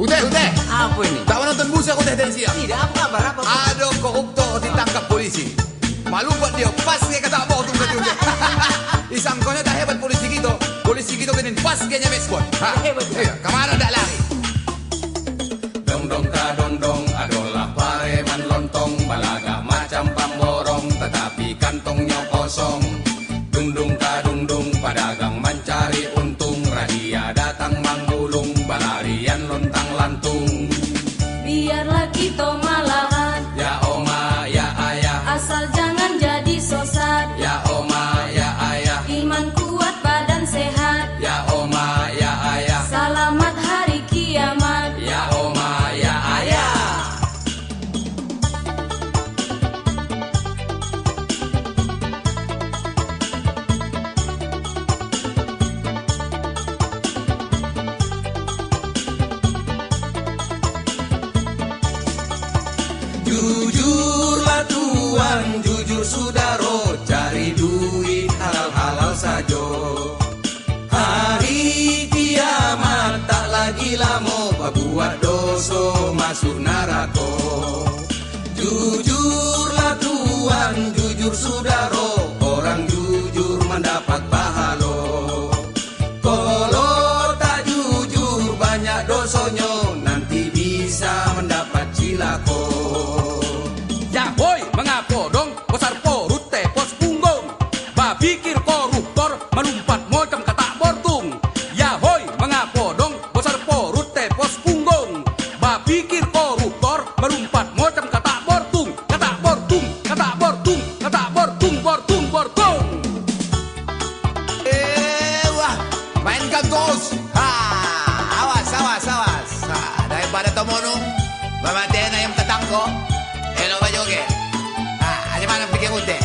Uteh, uteh. Apa ini? Tak menonton busa uteh dari siang. Tidak, apa kabar? Apa? Ada koruptor ditangkap polisi. Malu buat dia, pas dia kata apa tu tadi uteh. Disangkanya tak hebat polisi kita. Polisi kita kena pas dia nyampe spot. Ha? Hebat. Iya, ke mana tak lari? Dong dong ka dong dong adalah pareman lontong balaga macam pamborong tetapi kantongnya kosong. Jujurlah tuan, jujur sudaro Cari duit halal-halal saja Hari kiamat tak lagi lama Buat dosa masuk neraka. Jujurlah tuan, jujur sudaro Orang jujur mendapat pahala. Kalau tak jujur banyak dosanya Nanti bisa mendapat cilako melumpat macam kata bortung Ya boy, mengapa dong besar porut teh pos punggung Ba pikir koruptor melumpat macam kata bortung Kata bortung, kata bortung, kata bortung, bortung, bortung Eh, wah. Mainkan terus. Ha, awas, awas, awas. Ha, daripada tomonong, mamatiin ayam tetangko. Elo ba joget? Ha, ada mana fikir uteh?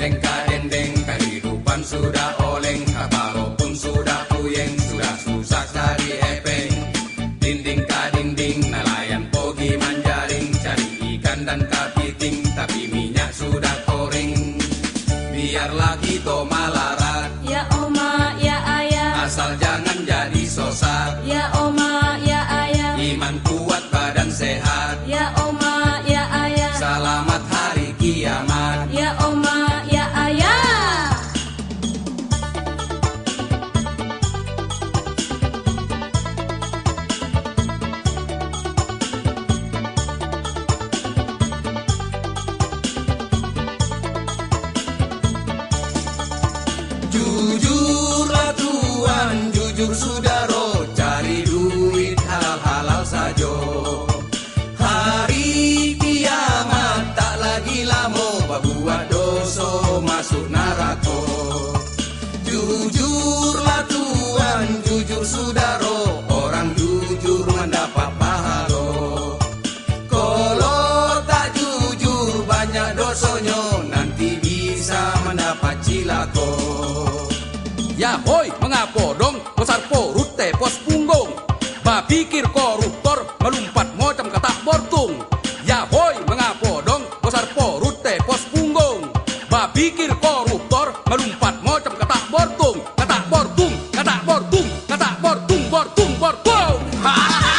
Dendeng ka dendeng kehidupan sudah oleng. Kabaro pun sudah puyeng Sudah susah cari epeng. Dinding ka dinding nelayan pogi manjaring. Cari ikan dan kapiting Tapi minyak sudah koring Biarlah kita malarat jujur sudaro Cari duit halal-halal saja. Hari kiamat tak lagi lama Buat dosa masuk neraka. Jujurlah tuan, jujur sudaro Orang jujur mendapat pahala. Kalau tak jujur banyak dosanya Nanti bisa mendapat cilako Ya dikir koruptor melompat ngocam kata bortung. Ya boy mengapo dong besar porut teh pos punggung. Babikir koruptor melompat ngocam kata bortung. Kata bortung kata bortung kata bortung bortung bortung. Ha.